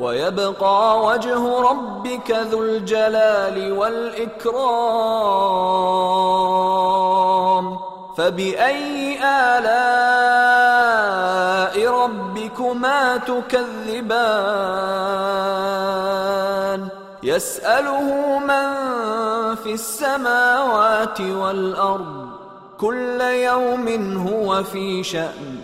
ويبقى وجه ربك ذو الجلال والإكرام. فبأي آلاء ربكما تكذبان؟ يسأله من في السماوات والأرض. كل يوم هو في شأن.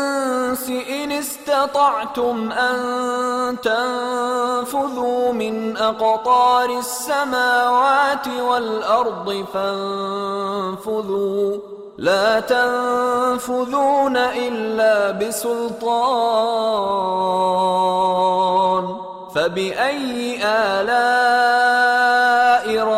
إن استطعتم أن تنفذوا من أقطار السماوات والأرض فانفذوا. لا تنفذون إلا بسلطان. فبأي آلاء